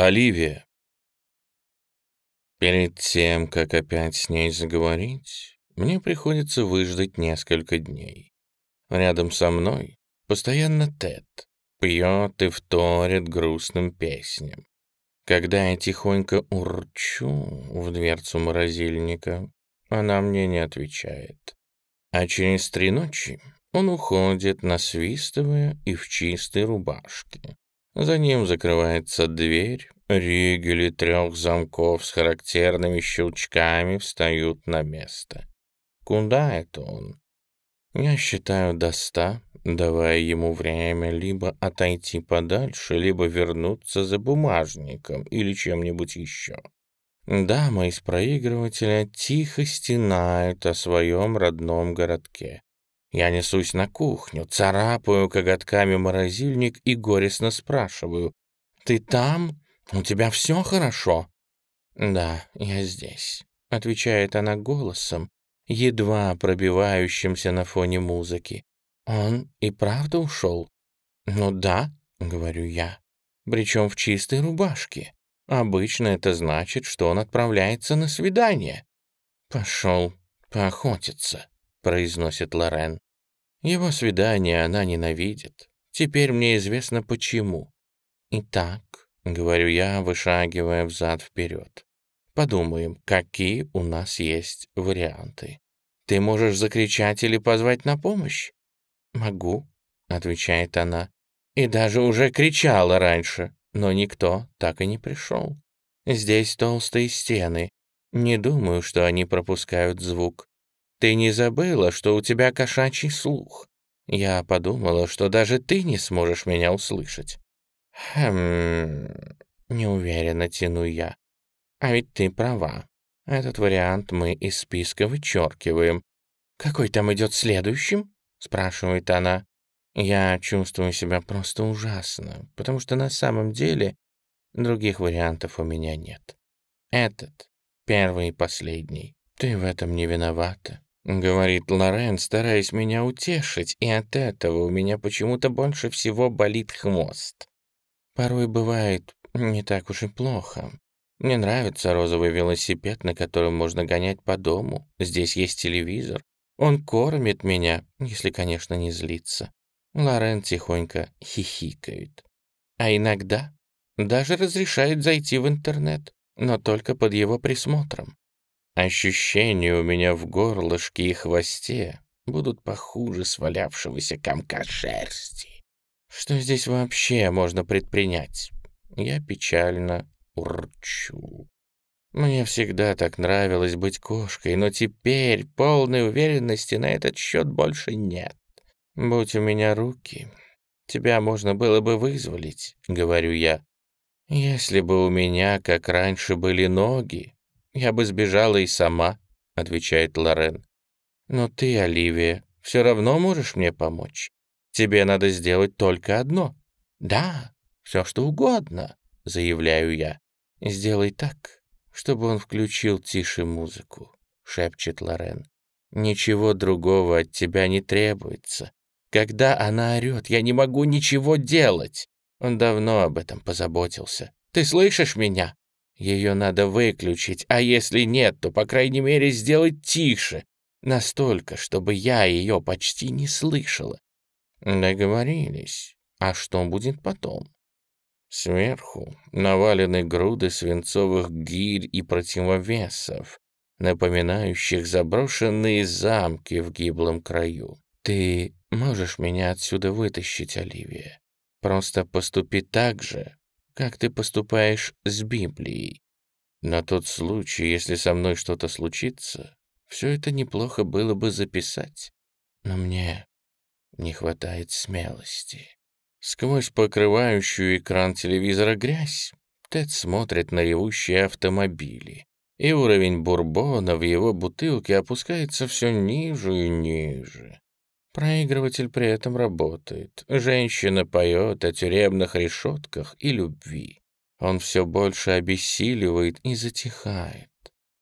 Оливия. Перед тем, как опять с ней заговорить, мне приходится выждать несколько дней. Рядом со мной постоянно Тед пьет и вторит грустным песням. Когда я тихонько урчу в дверцу морозильника, она мне не отвечает. А через три ночи он уходит, насвистывая и в чистой рубашке. За ним закрывается дверь, ригели трех замков с характерными щелчками встают на место. Куда это он? Я считаю до ста, давая ему время либо отойти подальше, либо вернуться за бумажником или чем-нибудь еще. Дама из проигрывателя тихо стенает о своем родном городке. Я несусь на кухню, царапаю коготками морозильник и горестно спрашиваю. «Ты там? У тебя все хорошо?» «Да, я здесь», — отвечает она голосом, едва пробивающимся на фоне музыки. «Он и правда ушел?» «Ну да», — говорю я, причем в чистой рубашке. Обычно это значит, что он отправляется на свидание. «Пошел поохотиться», — произносит Лорен. Его свидание она ненавидит. Теперь мне известно почему. Итак, говорю я, вышагивая взад-вперед. Подумаем, какие у нас есть варианты. Ты можешь закричать или позвать на помощь? Могу, отвечает она. И даже уже кричала раньше, но никто так и не пришел. Здесь толстые стены. Не думаю, что они пропускают звук. Ты не забыла, что у тебя кошачий слух? Я подумала, что даже ты не сможешь меня услышать. Хм, неуверенно тяну я. А ведь ты права. Этот вариант мы из списка вычеркиваем. Какой там идет следующим? Спрашивает она. Я чувствую себя просто ужасно, потому что на самом деле других вариантов у меня нет. Этот, первый и последний. Ты в этом не виновата. — говорит Лорен, стараясь меня утешить, и от этого у меня почему-то больше всего болит хвост. Порой бывает не так уж и плохо. Мне нравится розовый велосипед, на котором можно гонять по дому. Здесь есть телевизор. Он кормит меня, если, конечно, не злится. Лорен тихонько хихикает. А иногда даже разрешает зайти в интернет, но только под его присмотром. Ощущения у меня в горлышке и хвосте будут похуже свалявшегося комка шерсти. Что здесь вообще можно предпринять? Я печально урчу. Мне всегда так нравилось быть кошкой, но теперь полной уверенности на этот счет больше нет. Будь у меня руки, тебя можно было бы вызволить, говорю я. Если бы у меня, как раньше, были ноги, «Я бы сбежала и сама», — отвечает Лорен. «Но ты, Оливия, все равно можешь мне помочь. Тебе надо сделать только одно». «Да, все что угодно», — заявляю я. «Сделай так, чтобы он включил тише музыку», — шепчет Лорен. «Ничего другого от тебя не требуется. Когда она орет, я не могу ничего делать. Он давно об этом позаботился. Ты слышишь меня?» Ее надо выключить, а если нет, то, по крайней мере, сделать тише. Настолько, чтобы я ее почти не слышала. Договорились. А что будет потом? Сверху навалены груды свинцовых гирь и противовесов, напоминающих заброшенные замки в гиблом краю. Ты можешь меня отсюда вытащить, Оливия? Просто поступи так же, как ты поступаешь с Библией. На тот случай, если со мной что-то случится, все это неплохо было бы записать. Но мне не хватает смелости. Сквозь покрывающую экран телевизора грязь Тед смотрит на ревущие автомобили, и уровень бурбона в его бутылке опускается все ниже и ниже. Проигрыватель при этом работает. Женщина поет о тюремных решетках и любви. Он все больше обессиливает и затихает.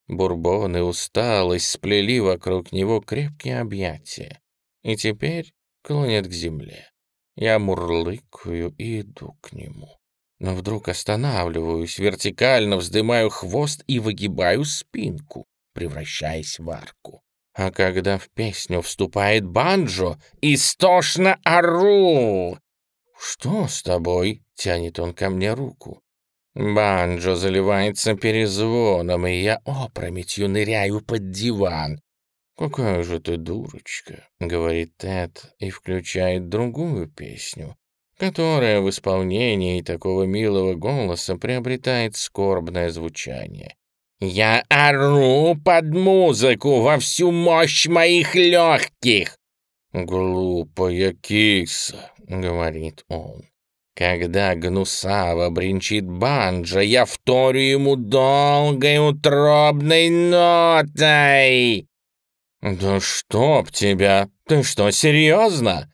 Бурбон и усталость сплели вокруг него крепкие объятия. И теперь клонят к земле. Я мурлыкаю и иду к нему. но вдруг останавливаюсь, вертикально вздымаю хвост и выгибаю спинку, превращаясь в арку. А когда в песню вступает банджо, истошно ору. «Что с тобой?» — тянет он ко мне руку. Банджо заливается перезвоном, и я опрометью ныряю под диван. «Какая же ты дурочка», — говорит Тед и включает другую песню, которая в исполнении такого милого голоса приобретает скорбное звучание. «Я ору под музыку во всю мощь моих легких!» «Глупая киса», — говорит он. Когда гнусаво бренчит банджа, я вторю ему долгой утробной нотой. «Да чтоб тебя! Ты что, серьезно?»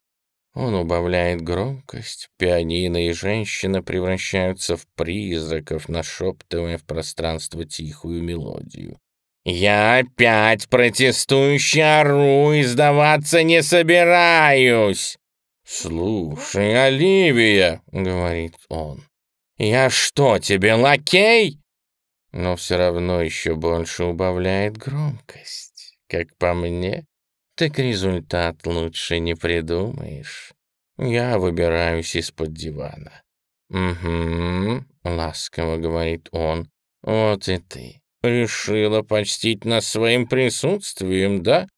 Он убавляет громкость, пианино и женщина превращаются в призраков, нашептывая в пространство тихую мелодию. «Я опять протестующий ору и сдаваться не собираюсь!» «Слушай, Оливия!» — говорит он. «Я что, тебе лакей?» Но все равно еще больше убавляет громкость. Как по мне, так результат лучше не придумаешь. Я выбираюсь из-под дивана. «Угу», — ласково говорит он, — «вот и ты. Решила почтить нас своим присутствием, да?»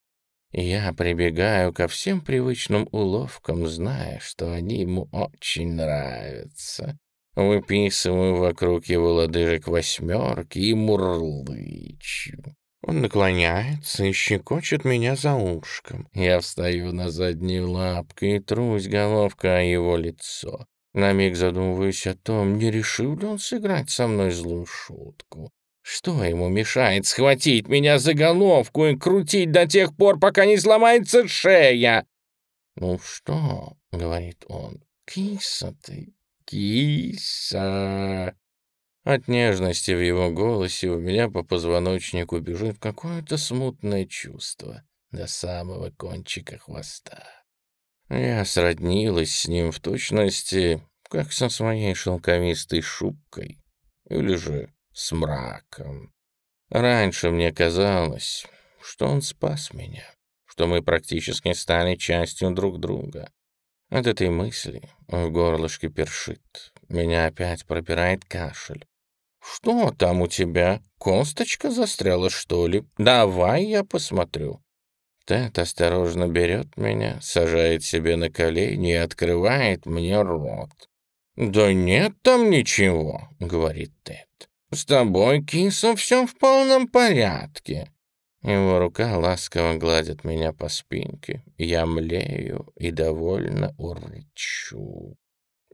Я прибегаю ко всем привычным уловкам, зная, что они ему очень нравятся. Выписываю вокруг его лодыжек восьмерки и мурлычу. Он наклоняется и щекочет меня за ушком. Я встаю на задние лапки и трусь головкой о его лицо. На миг задумываюсь о том, не решил ли он сыграть со мной злую шутку. Что ему мешает схватить меня за головку и крутить до тех пор, пока не сломается шея? «Ну что?» — говорит он. «Киса ты, киса!» От нежности в его голосе у меня по позвоночнику бежит какое-то смутное чувство до самого кончика хвоста. Я сроднилась с ним в точности, как со своей шелковистой шубкой или же с мраком. Раньше мне казалось, что он спас меня, что мы практически стали частью друг друга. От этой мысли в горлышке першит, меня опять пропирает кашель. «Что там у тебя? Косточка застряла, что ли? Давай я посмотрю». Тед осторожно берет меня, сажает себе на колени и открывает мне рот. «Да нет там ничего», — говорит Тед. «С тобой, киса, все в полном порядке». Его рука ласково гладит меня по спинке. Я млею и довольно урчу.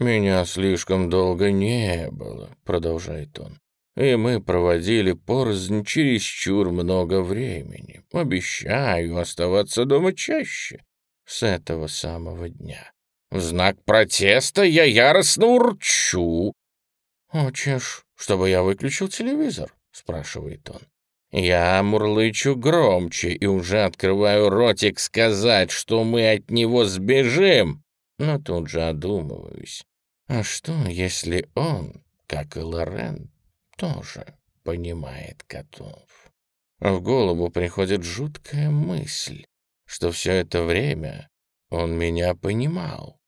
«Меня слишком долго не было», — продолжает он. «И мы проводили порознь чересчур много времени. Обещаю оставаться дома чаще с этого самого дня. В знак протеста я яростно урчу». «Хочешь, чтобы я выключил телевизор?» — спрашивает он. Я мурлычу громче и уже открываю ротик сказать, что мы от него сбежим, но тут же одумываюсь. А что, если он, как и Лорен, тоже понимает котов? В голову приходит жуткая мысль, что все это время он меня понимал.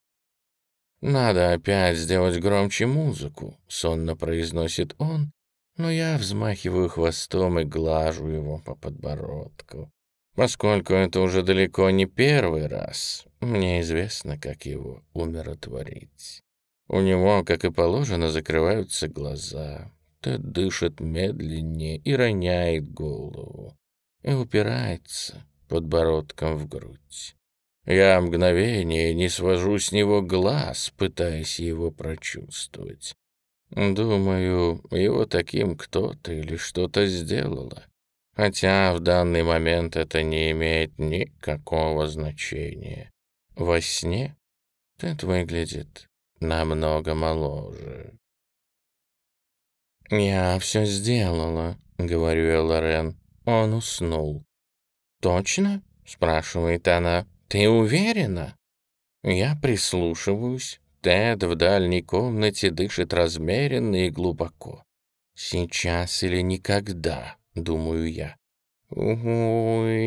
«Надо опять сделать громче музыку», — сонно произносит он, но я взмахиваю хвостом и глажу его по подбородку. Поскольку это уже далеко не первый раз, мне известно, как его умиротворить. У него, как и положено, закрываются глаза. Тед дышит медленнее и роняет голову. И упирается подбородком в грудь. Я мгновение не свожу с него глаз, пытаясь его прочувствовать. Думаю, его таким кто-то или что-то сделало. Хотя в данный момент это не имеет никакого значения. Во сне Тед выглядит намного моложе. «Я все сделала», — говорю я Лорен. Он уснул. «Точно?» — спрашивает она. «Ты уверена?» Я прислушиваюсь. Тед в дальней комнате дышит размеренно и глубоко. «Сейчас или никогда», — думаю я. Ой,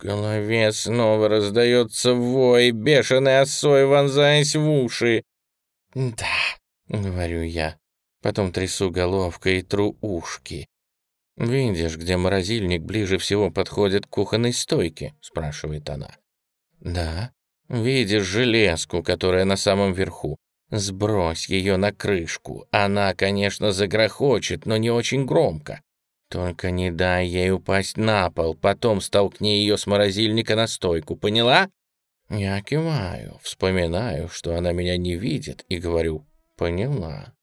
голове снова раздается вой, бешеный осой вонзаясь в уши. «Да», — говорю я, потом трясу головкой и тру ушки. «Видишь, где морозильник ближе всего подходит к кухонной стойке?» — спрашивает она. «Да». «Видишь железку, которая на самом верху? Сбрось ее на крышку. Она, конечно, загрохочет, но не очень громко. Только не дай ей упасть на пол, потом столкни ее с морозильника на стойку, поняла?» Я киваю, вспоминаю, что она меня не видит, и говорю «поняла».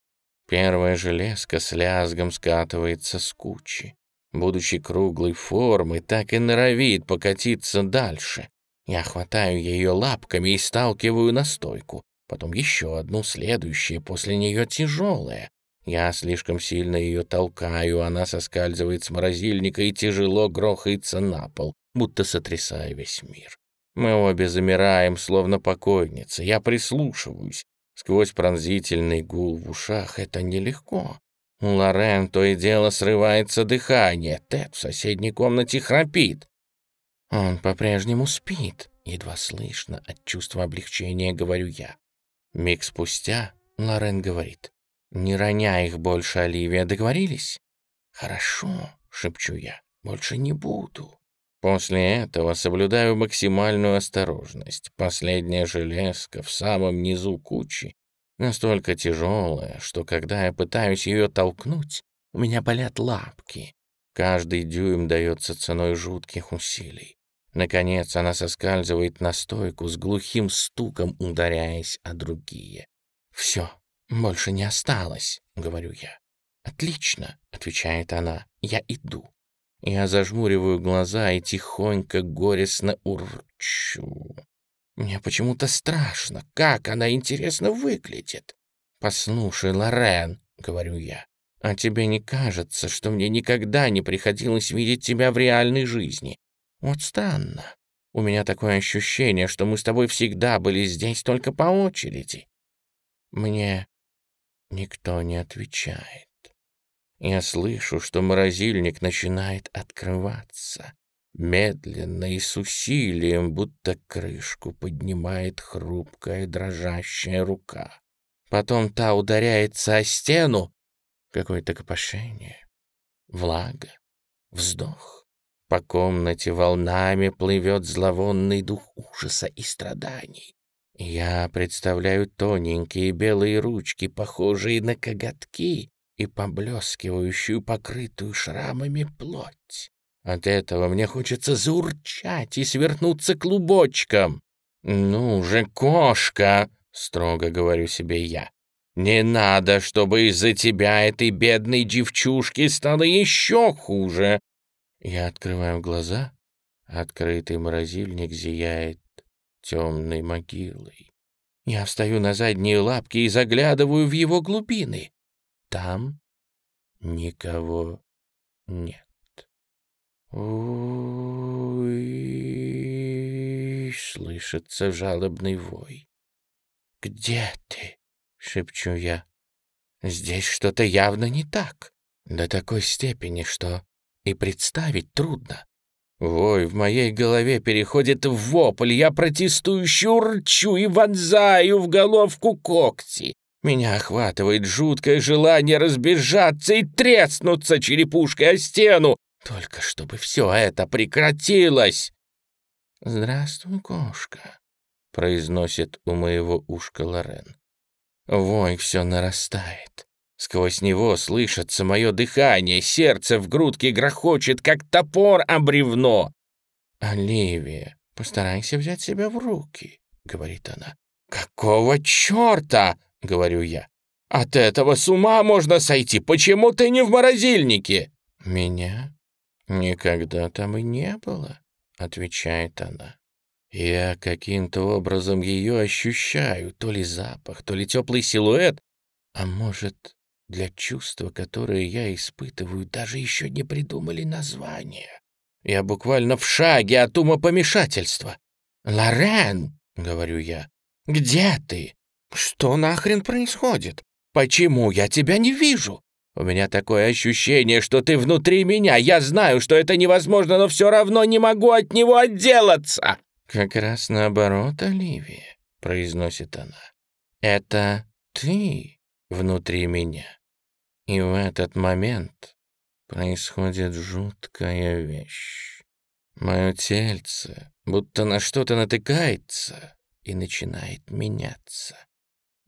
Первая железка с лязгом скатывается с кучи. Будучи круглой формы, так и норовит покатиться дальше. Я хватаю ее лапками и сталкиваю на стойку. Потом еще одну, следующую, после нее тяжелая. Я слишком сильно ее толкаю, она соскальзывает с морозильника и тяжело грохается на пол, будто сотрясая весь мир. Мы обе замираем, словно покойницы. Я прислушиваюсь. Сквозь пронзительный гул в ушах это нелегко. У Лорен то и дело срывается дыхание. Тед в соседней комнате храпит. Он по-прежнему спит. Едва слышно, от чувства облегчения говорю я. Миг спустя Лорен говорит. «Не роняй их больше, Оливия, договорились?» «Хорошо», — шепчу я, — «больше не буду». После этого соблюдаю максимальную осторожность. Последняя железка в самом низу кучи настолько тяжелая, что когда я пытаюсь ее толкнуть, у меня болят лапки. Каждый дюйм дается ценой жутких усилий. Наконец она соскальзывает на стойку с глухим стуком, ударяясь о другие. «Все, больше не осталось», — говорю я. «Отлично», — отвечает она, — «я иду». Я зажмуриваю глаза и тихонько, горестно урчу. Мне почему-то страшно, как она, интересно, выглядит. «Послушай, Лорен», — говорю я, — «а тебе не кажется, что мне никогда не приходилось видеть тебя в реальной жизни? Вот странно. У меня такое ощущение, что мы с тобой всегда были здесь только по очереди». Мне никто не отвечает. Я слышу, что морозильник начинает открываться. Медленно и с усилием, будто крышку поднимает хрупкая дрожащая рука. Потом та ударяется о стену. Какое-то копошение, влага, вздох. По комнате волнами плывет зловонный дух ужаса и страданий. Я представляю тоненькие белые ручки, похожие на коготки, и поблескивающую, покрытую шрамами плоть. От этого мне хочется заурчать и свернуться клубочком. «Ну же, кошка!» — строго говорю себе я. «Не надо, чтобы из-за тебя этой бедной девчушки стало еще хуже!» Я открываю глаза. Открытый морозильник зияет темной могилой. Я встаю на задние лапки и заглядываю в его глубины. Там никого нет. Ой, слышится жалобный вой. «Где ты?» — шепчу я. «Здесь что-то явно не так, до такой степени, что и представить трудно. Вой в моей голове переходит в вопль, я протестующе урчу и вонзаю в головку когти. Меня охватывает жуткое желание разбежаться и треснуться черепушкой о стену, только чтобы все это прекратилось. «Здравствуй, кошка», — произносит у моего ушка Лорен. Вой все нарастает. Сквозь него слышится мое дыхание, сердце в грудке грохочет, как топор о бревно. «Оливия, постарайся взять себя в руки», — говорит она. «Какого черта?» — говорю я. «От этого с ума можно сойти! Почему ты не в морозильнике?» «Меня никогда там и не было», — отвечает она. Я каким-то образом ее ощущаю, то ли запах, то ли теплый силуэт, а может, для чувства, которое я испытываю, даже еще не придумали название. Я буквально в шаге от умопомешательства. «Лорен!» — говорю я. «Где ты? Что нахрен происходит? Почему я тебя не вижу? У меня такое ощущение, что ты внутри меня. Я знаю, что это невозможно, но все равно не могу от него отделаться!» «Как раз наоборот, Оливия», — произносит она. «Это ты внутри меня. И в этот момент происходит жуткая вещь. Мое тельце будто на что-то натыкается и начинает меняться.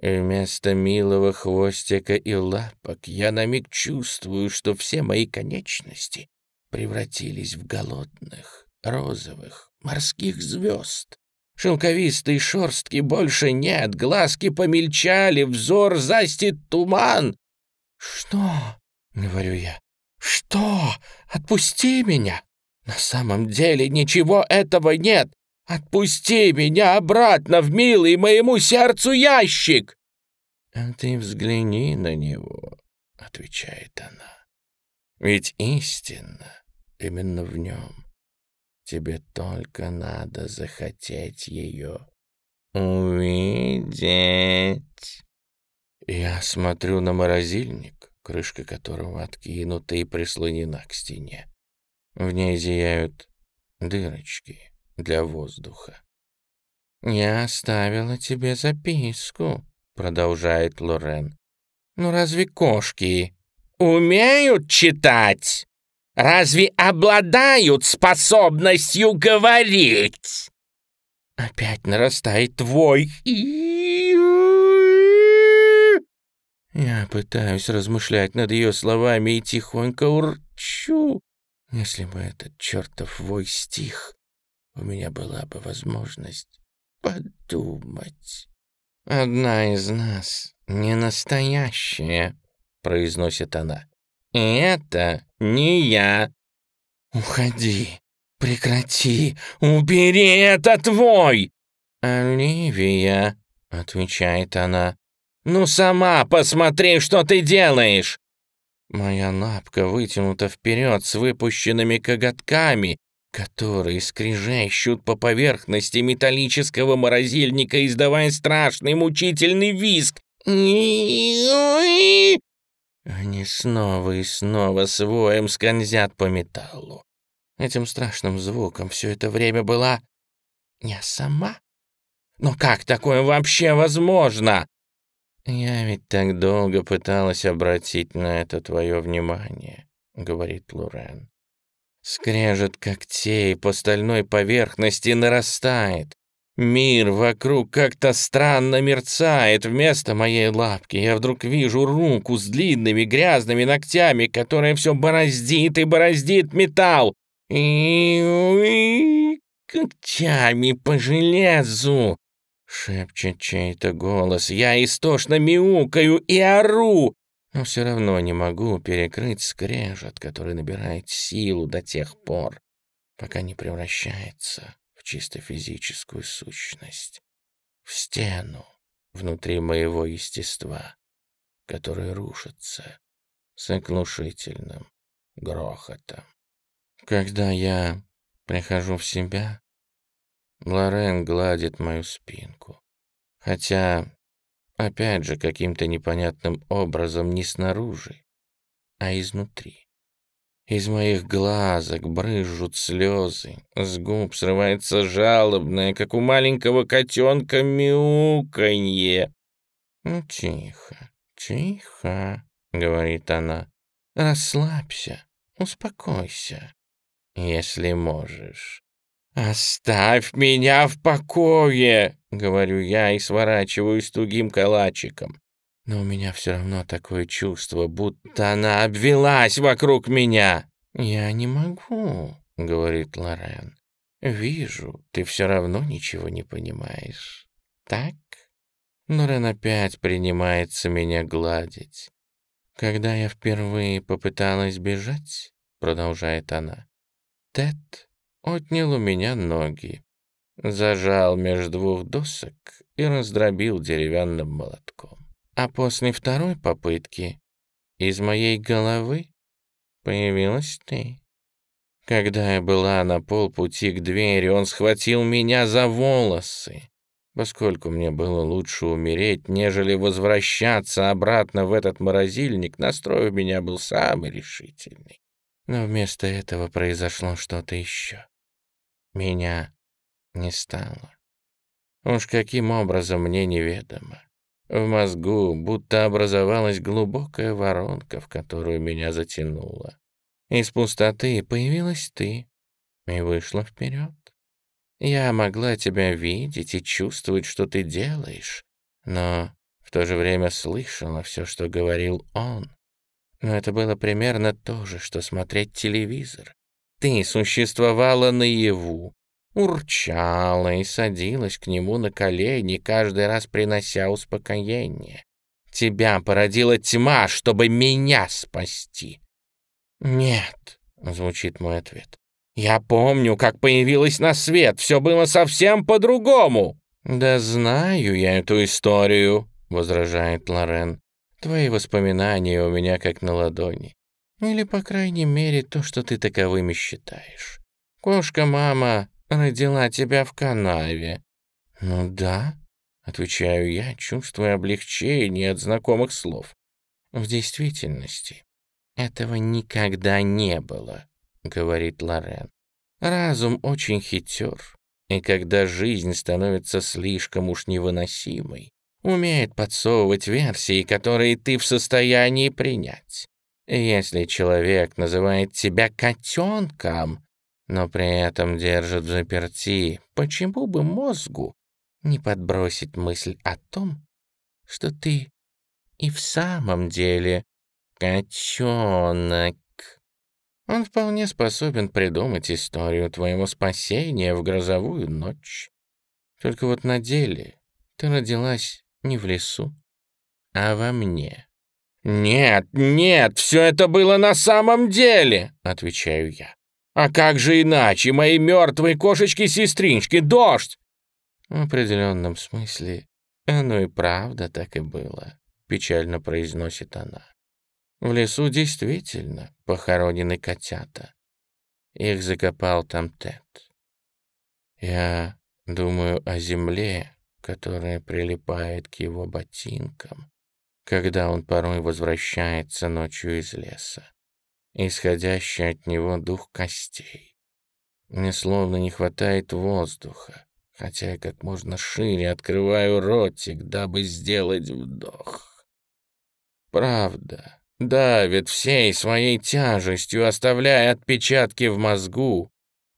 И вместо милого хвостика и лапок я на миг чувствую, что все мои конечности превратились в голодных, розовых, морских звезд. Шелковистой шорстки больше нет, глазки помельчали, взор застит туман. «Что?» — говорю я. «Что? Отпусти меня! На самом деле ничего этого нет! Отпусти меня обратно в милый моему сердцу ящик!» «А ты взгляни на него», — отвечает она. «Ведь истинно именно в нем. Тебе только надо захотеть ее увидеть». Я смотрю на морозильник, крышка которого откинута и прислонена к стене. В ней зияют дырочки для воздуха. «Я оставила тебе записку», — продолжает Лорен. «Ну разве кошки умеют читать? Разве обладают способностью говорить?» Опять нарастает твой Я пытаюсь размышлять над ее словами и тихонько урчу. Если бы этот чертов вой стих, у меня была бы возможность подумать. «Одна из нас не настоящая», — произносит она. «И это не я». «Уходи, прекрати, убери это твой!» «Оливия», — отвечает она, — «ну сама посмотри, что ты делаешь!» Моя лапка вытянута вперед с выпущенными коготками, которые скрежещут по поверхности металлического морозильника, издавая страшный мучительный визг. Они снова и снова с воем скользят по металлу. Этим страшным звуком все это время была я сама. Но как такое вообще возможно? Я ведь так долго пыталась обратить на это твое внимание, говорит Лурен. Скрежет когтей по стальной поверхности нарастает. Мир вокруг как-то странно мерцает. Вместо моей лапки я вдруг вижу руку с длинными грязными ногтями, которая все бороздит и бороздит металл. И когтями по железу. Шепчет чей-то голос. Я истошно мяукаю и ору но все равно не могу перекрыть скрежет, который набирает силу до тех пор, пока не превращается в чисто физическую сущность, в стену внутри моего естества, которая рушится с оглушительным грохотом. Когда я прихожу в себя, Лорен гладит мою спинку, хотя Опять же, каким-то непонятным образом не снаружи, а изнутри. Из моих глазок брызжут слезы, с губ срывается жалобное, как у маленького котенка, мяуканье. «Ну, тихо, тихо», — говорит она, — «расслабься, успокойся, если можешь». «Оставь меня в покое!» — говорю я и сворачиваюсь тугим калачиком. Но у меня все равно такое чувство, будто она обвелась вокруг меня. «Я не могу», — говорит Лорен. «Вижу, ты все равно ничего не понимаешь. Так?» Лорен опять принимается меня гладить. «Когда я впервые попыталась бежать», — продолжает она, — «Тед отнял у меня ноги, зажал между двух досок и раздробил деревянным молотком. А после второй попытки из моей головы появилась ты. Когда я была на полпути к двери, он схватил меня за волосы, Поскольку мне было лучше умереть, нежели возвращаться обратно в этот морозильник, настрой у меня был самый решительный. Но вместо этого произошло что-то еще. Меня не стало. Уж каким образом мне неведомо. В мозгу будто образовалась глубокая воронка, в которую меня затянуло. Из пустоты появилась ты и вышла вперед. Я могла тебя видеть и чувствовать, что ты делаешь, но в то же время слышала все, что говорил он. Но это было примерно то же, что смотреть телевизор. Ты существовала наяву, урчала и садилась к нему на колени, каждый раз принося успокоение. Тебя породила тьма, чтобы меня спасти. «Нет», — звучит мой ответ. «Я помню, как появилась на свет. Все было совсем по-другому». «Да знаю я эту историю», — возражает Лорен. «Твои воспоминания у меня как на ладони. Или, по крайней мере, то, что ты таковыми считаешь. Кошка-мама родила тебя в канаве». «Ну да», — отвечаю я, чувствуя облегчение от знакомых слов. «В действительности, этого никогда не было», — говорит Лорен. «Разум очень хитер, и когда жизнь становится слишком уж невыносимой, умеет подсовывать версии, которые ты в состоянии принять. Если человек называет тебя котенком, но при этом держит в заперти, почему бы мозгу не подбросить мысль о том, что ты и в самом деле котенок? Он вполне способен придумать историю твоего спасения в грозовую ночь. Только вот на деле ты родилась не в лесу, а во мне. «Нет, нет, все это было на самом деле!» — отвечаю я. А как же иначе, мои мертвые кошечки-сестрички, дождь!» В определенном смысле оно и правда так и было, печально произносит она. В лесу действительно похоронены котята. Их закопал там Тед. Я думаю о земле, которая прилипает к его ботинкам, когда он порой возвращается ночью из леса исходящий от него дух костей. Мне словно не хватает воздуха, хотя я как можно шире открываю ротик, дабы сделать вдох. Правда, давит всей своей тяжестью, оставляя отпечатки в мозгу.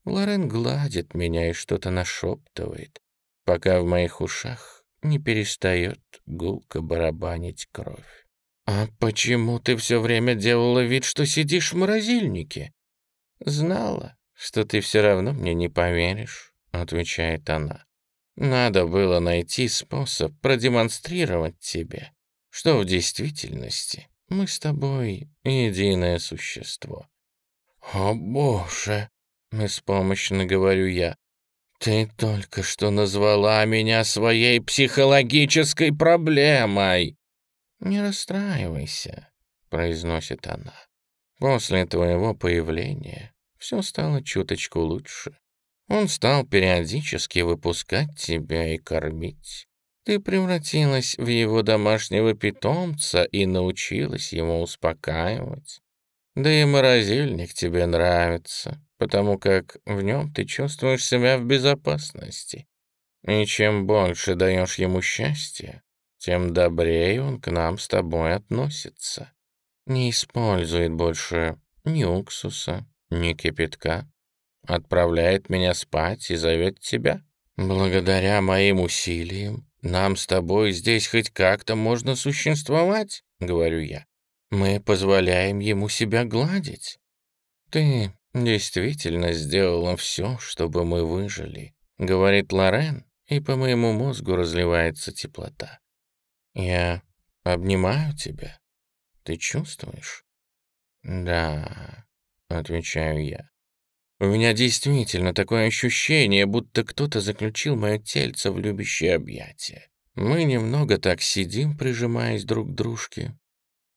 Лорен гладит меня и что-то нашептывает, пока в моих ушах не перестает гулко барабанить кровь. «А почему ты все время делала вид, что сидишь в морозильнике?» «Знала, что ты все равно мне не поверишь», — отвечает она. «Надо было найти способ продемонстрировать тебе, что в действительности мы с тобой единое существо». «О, Боже!» — беспомощно говорю я. «Ты только что назвала меня своей психологической проблемой!» «Не расстраивайся», — произносит она. «После твоего появления все стало чуточку лучше. Он стал периодически выпускать тебя и кормить. Ты превратилась в его домашнего питомца и научилась его успокаивать. Да и морозильник тебе нравится, потому как в нем ты чувствуешь себя в безопасности. И чем больше даешь ему счастья, тем добрее он к нам с тобой относится. Не использует больше ни уксуса, ни кипятка. Отправляет меня спать и зовет тебя. Благодаря моим усилиям нам с тобой здесь хоть как-то можно существовать, говорю я. Мы позволяем ему себя гладить. Ты действительно сделала все, чтобы мы выжили, говорит Лорен, и по моему мозгу разливается теплота. Я обнимаю тебя. Ты чувствуешь? Да, отвечаю я. У меня действительно такое ощущение, будто кто-то заключил мое тельце в любящее объятие. Мы немного так сидим, прижимаясь друг к дружке.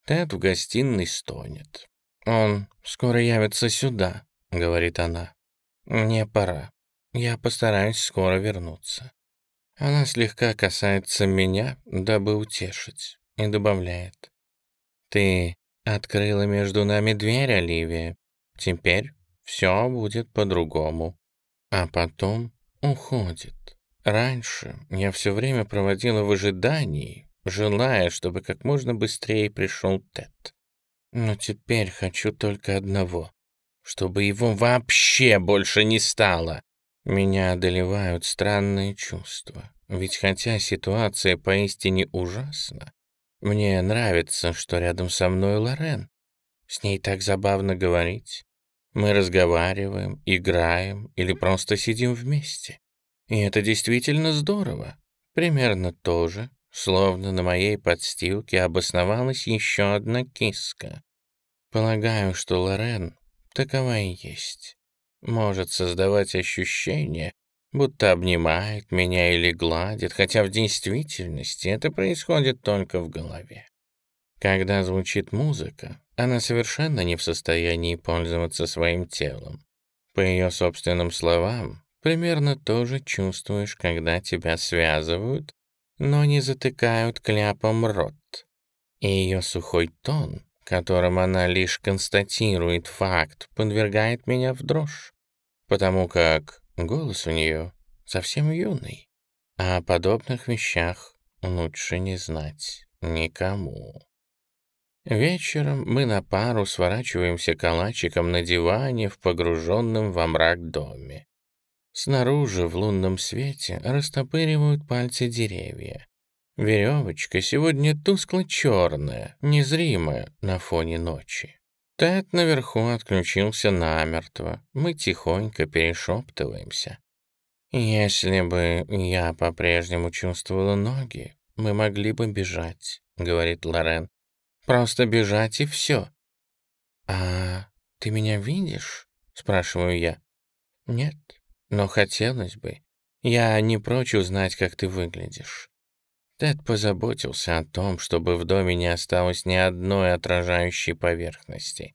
Тед в гостиной стонет. «Он скоро явится сюда», — говорит она. «Мне пора. Я постараюсь скоро вернуться». Она слегка касается меня, дабы утешить, и добавляет. «Ты открыла между нами дверь, Оливия. Теперь все будет по-другому». А потом уходит. Раньше я все время проводила в ожидании, желая, чтобы как можно быстрее пришел Тед. Но теперь хочу только одного, чтобы его вообще больше не стало. Меня одолевают странные чувства. Ведь хотя ситуация поистине ужасна, мне нравится, что рядом со мной Лорен. С ней так забавно говорить. Мы разговариваем, играем или просто сидим вместе. И это действительно здорово. Примерно то же, словно на моей подстилке обосновалась еще одна киска. Полагаю, что Лорен такова и есть может создавать ощущение, будто обнимает меня или гладит, хотя в действительности это происходит только в голове. Когда звучит музыка, она совершенно не в состоянии пользоваться своим телом. По ее собственным словам, примерно то же чувствуешь, когда тебя связывают, но не затыкают кляпом рот. И ее сухой тон, которым она лишь констатирует факт, подвергает меня в дрожь потому как голос у нее совсем юный, а о подобных вещах лучше не знать никому. Вечером мы на пару сворачиваемся калачиком на диване в погруженном во мрак доме. Снаружи в лунном свете растопыривают пальцы деревья. Веревочка сегодня тускло-черная, незримая на фоне ночи. Тед наверху отключился намертво. Мы тихонько перешептываемся. «Если бы я по-прежнему чувствовала ноги, мы могли бы бежать», — говорит Лорен. «Просто бежать и все». «А ты меня видишь?» — спрашиваю я. «Нет, но хотелось бы. Я не прочь узнать, как ты выглядишь». Тед позаботился о том, чтобы в доме не осталось ни одной отражающей поверхности.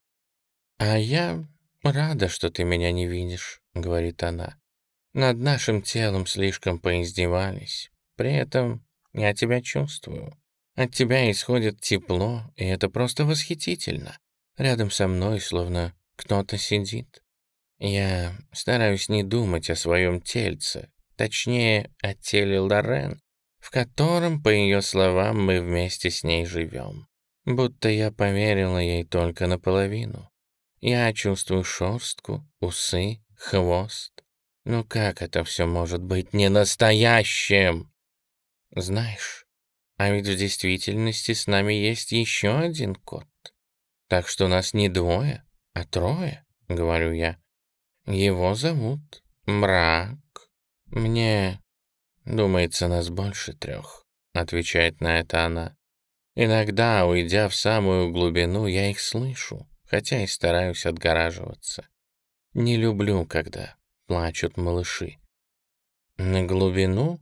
«А я рада, что ты меня не видишь», — говорит она. «Над нашим телом слишком поиздевались. При этом я тебя чувствую. От тебя исходит тепло, и это просто восхитительно. Рядом со мной словно кто-то сидит. Я стараюсь не думать о своем тельце, точнее, о теле Лорен, в котором, по ее словам, мы вместе с ней живем. Будто я поверила ей только наполовину. Я чувствую шерстку, усы, хвост. Ну как это все может быть не настоящим? Знаешь, а ведь в действительности с нами есть еще один кот. Так что нас не двое, а трое, говорю я. Его зовут Мрак. Мне «Думается, нас больше трех», — отвечает на это она. «Иногда, уйдя в самую глубину, я их слышу, хотя и стараюсь отгораживаться. Не люблю, когда плачут малыши». «На глубину?»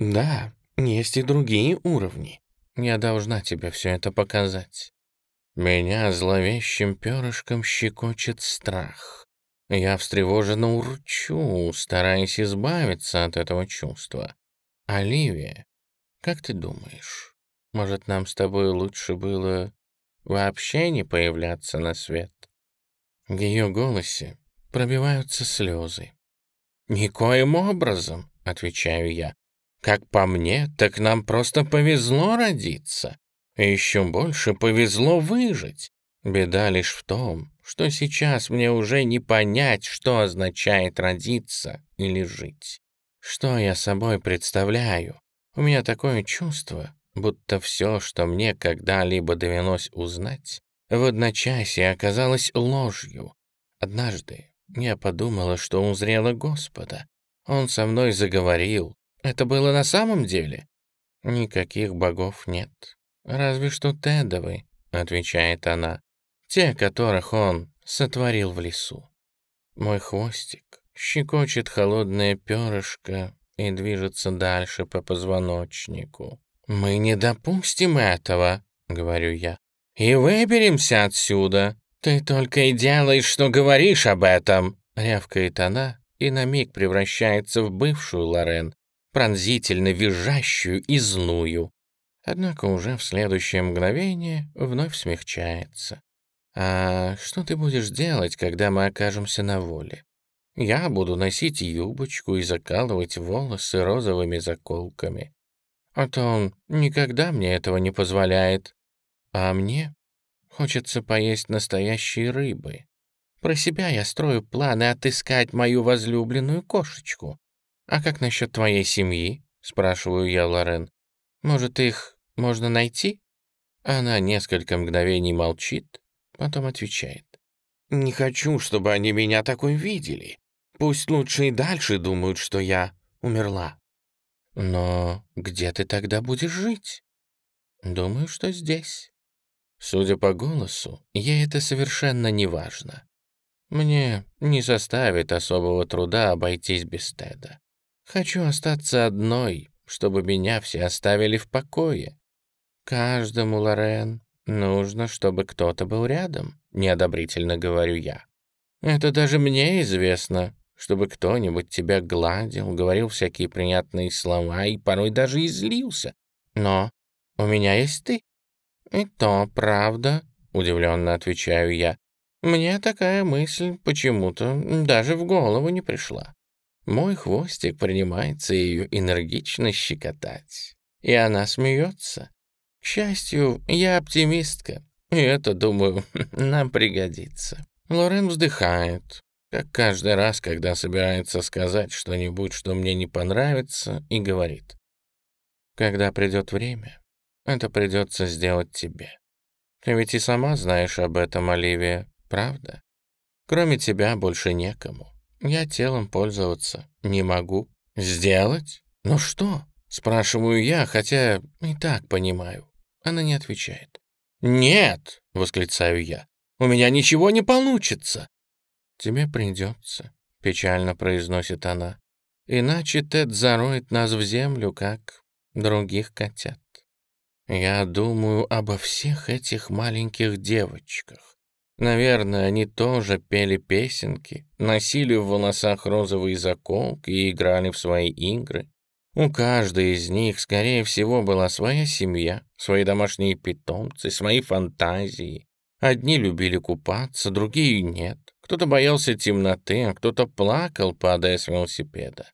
«Да, есть и другие уровни. Я должна тебе все это показать». Меня зловещим перышком щекочет страх. Я встревоженно урчу, стараясь избавиться от этого чувства. «Оливия, как ты думаешь, может, нам с тобой лучше было вообще не появляться на свет?» В ее голосе пробиваются слезы. «Никоим образом», — отвечаю я. «Как по мне, так нам просто повезло родиться. И еще больше повезло выжить. Беда лишь в том, что сейчас мне уже не понять, что означает родиться или жить. Что я собой представляю? У меня такое чувство, будто все, что мне когда-либо довелось узнать, в одночасье оказалось ложью. Однажды я подумала, что узрела Господа. Он со мной заговорил. Это было на самом деле? Никаких богов нет. Разве что Тедовы, отвечает она те, которых он сотворил в лесу. Мой хвостик щекочет холодное перышко и движется дальше по позвоночнику. «Мы не допустим этого», — говорю я, — «и выберемся отсюда. Ты только и делаешь, что говоришь об этом», — рявкает она и на миг превращается в бывшую Лорен, пронзительно визжащую и злую. Однако уже в следующее мгновение вновь смягчается. «А что ты будешь делать, когда мы окажемся на воле? Я буду носить юбочку и закалывать волосы розовыми заколками. А то он никогда мне этого не позволяет. А мне хочется поесть настоящей рыбы. Про себя я строю планы отыскать мою возлюбленную кошечку. А как насчет твоей семьи? Спрашиваю я Лорен. Может, их можно найти? Она несколько мгновений молчит, потом отвечает. «Не хочу, чтобы они меня такой видели. Пусть лучше и дальше думают, что я умерла». «Но где ты тогда будешь жить?» «Думаю, что здесь». Судя по голосу, ей это совершенно не важно. Мне не составит особого труда обойтись без Теда. Хочу остаться одной, чтобы меня все оставили в покое. Каждому, Лорен, нужно, чтобы кто-то был рядом, неодобрительно говорю я. Это даже мне известно, чтобы кто-нибудь тебя гладил, говорил всякие приятные слова и порой даже излился. Но у меня есть ты. И то правда, удивленно отвечаю я. Мне такая мысль почему-то даже в голову не пришла. Мой хвостик принимается ее энергично щекотать. И она смеется. К счастью, я оптимистка, и это, думаю, нам пригодится. Лорен вздыхает, как каждый раз, когда собирается сказать что-нибудь, что мне не понравится, и говорит. Когда придет время, это придется сделать тебе. Ты ведь и сама знаешь об этом, Оливия, правда? Кроме тебя больше некому. Я телом пользоваться не могу. Сделать? Ну что? Спрашиваю я, хотя и так понимаю. Она не отвечает. «Нет!» — восклицаю я. «У меня ничего не получится!» «Тебе придется», — печально произносит она. «Иначе Тед зароет нас в землю, как других котят. Я думаю обо всех этих маленьких девочках. Наверное, они тоже пели песенки, носили в волосах розовые заколки и играли в свои игры. У каждой из них, скорее всего, была своя семья, свои домашние питомцы, свои фантазии. Одни любили купаться, другие нет. Кто-то боялся темноты, а кто-то плакал, падая с велосипеда.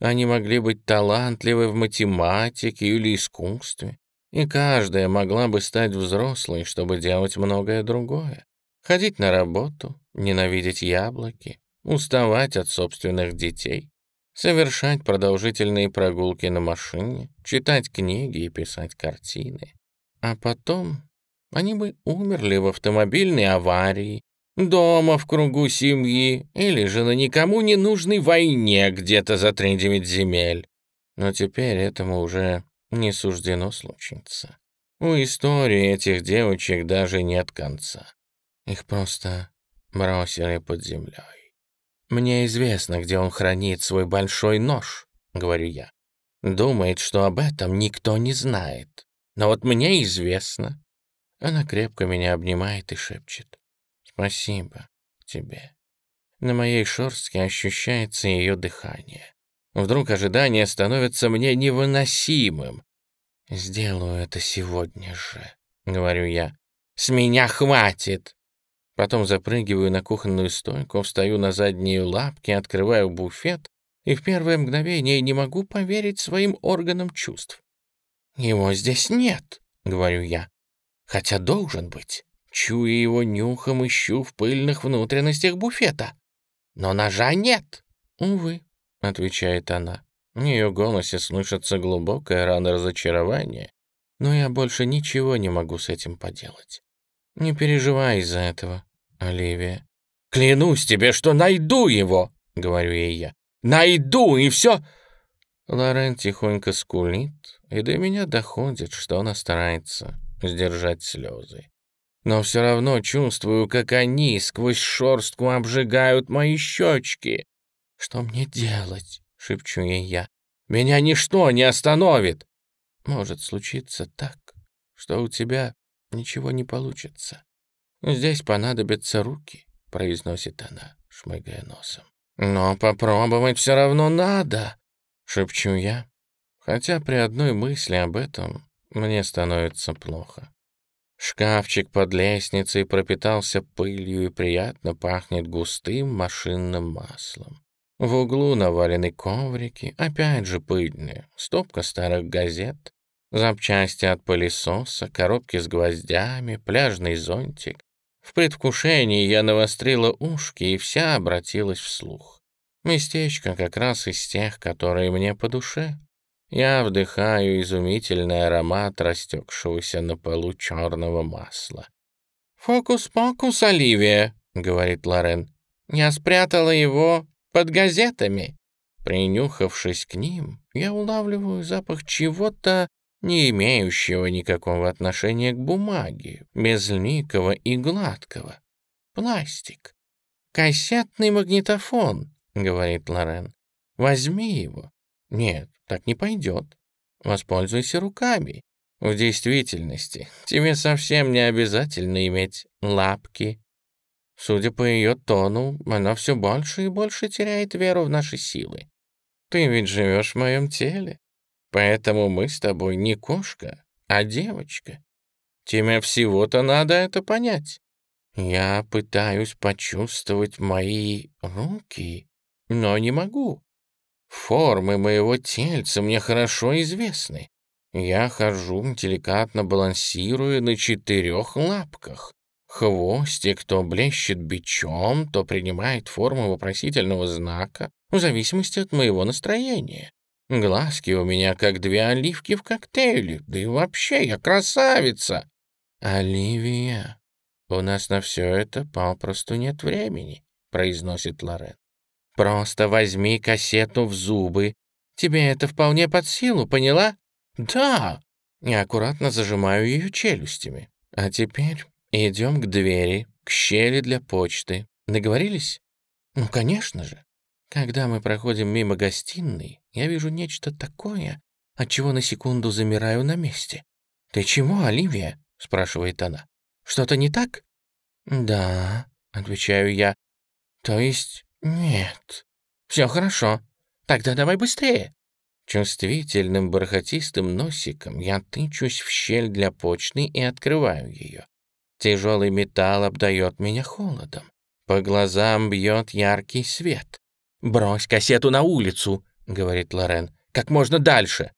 Они могли быть талантливы в математике или искусстве, и каждая могла бы стать взрослой, чтобы делать многое другое. Ходить на работу, ненавидеть яблоки, уставать от собственных детей, совершать продолжительные прогулки на машине, читать книги и писать картины. А потом они бы умерли в автомобильной аварии Дома в кругу семьи или же на никому не нужной войне где-то за тридевять земель. Но теперь этому уже не суждено случиться. У истории этих девочек даже нет конца. Их просто бросили под землей. «Мне известно, где он хранит свой большой нож», — говорю я. «Думает, что об этом никто не знает. Но вот мне известно». Она крепко меня обнимает и шепчет. Спасибо тебе. На моей шорстке ощущается ее дыхание. Вдруг ожидание становится мне невыносимым. «Сделаю это сегодня же», — говорю я. «С меня хватит!» Потом запрыгиваю на кухонную стойку, встаю на задние лапки, открываю буфет и в первое мгновение не могу поверить своим органам чувств. «Его здесь нет», — говорю я, — «хотя должен быть». Чуя его нюхом, ищу в пыльных внутренностях буфета. Но ножа нет. «Увы», — отвечает она. В ее голосе слышится глубокая рана разочарования, но я больше ничего не могу с этим поделать. Не переживай из-за этого, Оливия. «Клянусь тебе, что найду его!» — говорю ей я. «Найду, и все!» Лорен тихонько скулит, и до меня доходит, что она старается сдержать слезы но все равно чувствую, как они сквозь шорстку обжигают мои щечки. «Что мне делать?» — шепчу ей я. «Меня ничто не остановит!» «Может случиться так, что у тебя ничего не получится. Здесь понадобятся руки», — произносит она, шмыгая носом. «Но попробовать все равно надо», — шепчу я хотя при одной мысли об этом мне становится плохо. Шкафчик под лестницей пропитался пылью и приятно пахнет густым машинным маслом. В углу навалены коврики, опять же пыльные, стопка старых газет, запчасти от пылесоса, коробки с гвоздями, пляжный зонтик. В предвкушении я навострила ушки и вся обратилась вслух. Местечко как раз из тех, которые мне по душе. Я вдыхаю изумительный аромат растекшегося на полу черного масла. «Фокус-покус, Оливия», — говорит Лорен. «Я спрятала его под газетами». Принюхавшись к ним, я улавливаю запах чего-то, не имеющего никакого отношения к бумаге, безликого и гладкого. Пластик. «Кассетный магнитофон», — говорит Лорен. «Возьми его». «Нет, так не пойдет. Воспользуйся руками. В действительности, тебе совсем не обязательно иметь лапки Судя по ее тону, она все больше и больше теряет веру в наши силы. Ты ведь живешь в моем теле, поэтому мы с тобой не кошка, а девочка. Тебе всего-то надо это понять. Я пытаюсь почувствовать мои руки, но не могу. Формы моего тельца мне хорошо известны. Я хожу, деликатно балансируя на четырех лапках. Хвостик то блещет бичом, то принимает форму вопросительного знака, в зависимости от моего настроения. Глазки у меня как две оливки в коктейле, да и вообще я красавица. Оливия, у нас на все это попросту нет времени, произносит Лорен. Просто возьми кассету в зубы. Тебе это вполне под силу, поняла? Да. Я аккуратно зажимаю ее челюстями. А теперь Идем к двери, к щели для почты. Договорились? Ну, конечно же. Когда мы проходим мимо гостиной, я вижу нечто такое, от чего на секунду замираю на месте. «Ты чего, Оливия?» — спрашивает она. «Что-то не так?» «Да», — отвечаю я. «То есть нет. Все хорошо. Тогда давай быстрее». Чувствительным бархатистым носиком я тычусь в щель для почты и открываю ее. Тяжелый металл обдает меня холодом. По глазам бьет яркий свет. «Брось кассету на улицу», — говорит Лорен, — «как можно дальше».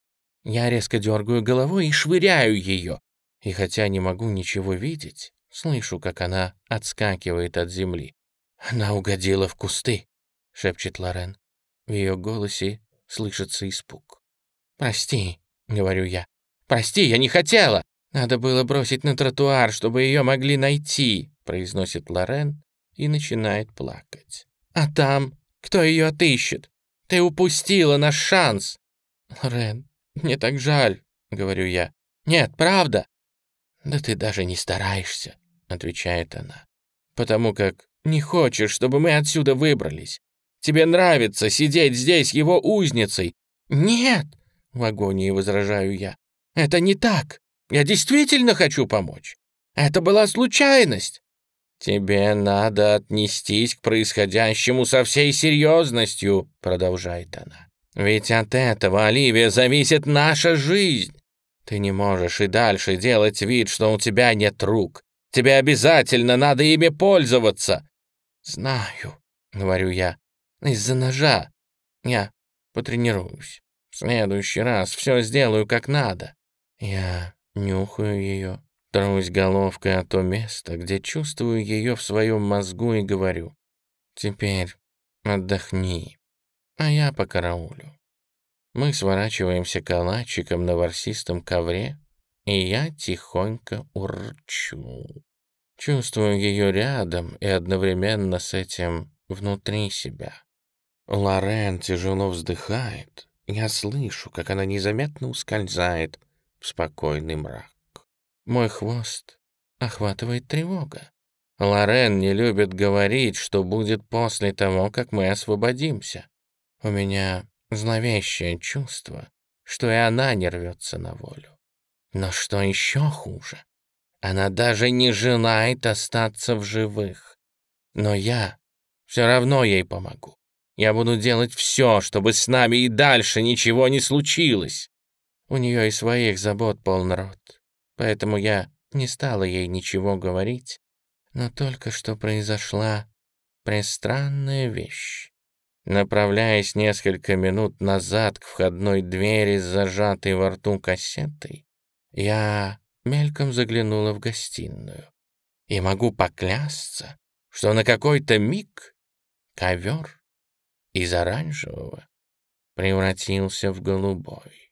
Я резко дергаю головой и швыряю ее. И хотя не могу ничего видеть, слышу, как она отскакивает от земли. «Она угодила в кусты», — шепчет Лорен. В ее голосе слышится испуг. «Прости», — говорю я. «Прости, я не хотела!» «Надо было бросить на тротуар, чтобы ее могли найти», — произносит Лорен и начинает плакать. «А там? Кто ее отыщет? Ты упустила наш шанс!» «Лорен, мне так жаль», — говорю я. «Нет, правда». «Да ты даже не стараешься», — отвечает она. «Потому как не хочешь, чтобы мы отсюда выбрались. Тебе нравится сидеть здесь его узницей». «Нет», — в агонии возражаю я. «Это не так. Я действительно хочу помочь. Это была случайность. Тебе надо отнестись к происходящему со всей серьезностью, продолжает она. Ведь от этого, Оливия, зависит наша жизнь. Ты не можешь и дальше делать вид, что у тебя нет рук. Тебе обязательно надо ими пользоваться. Знаю, говорю я, из-за ножа. Я потренируюсь. В следующий раз все сделаю как надо. Я Нюхаю ее, трусь головкой о то место, где чувствую ее в своем мозгу и говорю. Теперь отдохни, а я по караулю. Мы сворачиваемся калачиком на ворсистом ковре, и я тихонько урчу. Чувствую ее рядом и одновременно с этим внутри себя. Лорен тяжело вздыхает. Я слышу, как она незаметно ускользает спокойный мрак. Мой хвост охватывает тревога. Лорен не любит говорить, что будет после того, как мы освободимся. У меня зловещее чувство, что и она не рвется на волю. Но что еще хуже, она даже не желает остаться в живых. Но я все равно ей помогу. Я буду делать все, чтобы с нами и дальше ничего не случилось. У нее и своих забот полный рот. Поэтому я не стала ей ничего говорить, но только что произошла пристранная вещь. Направляясь несколько минут назад к входной двери с зажатой во рту кассетой, я мельком заглянула в гостиную. И могу поклясться, что на какой-то миг ковер из оранжевого превратился в голубой.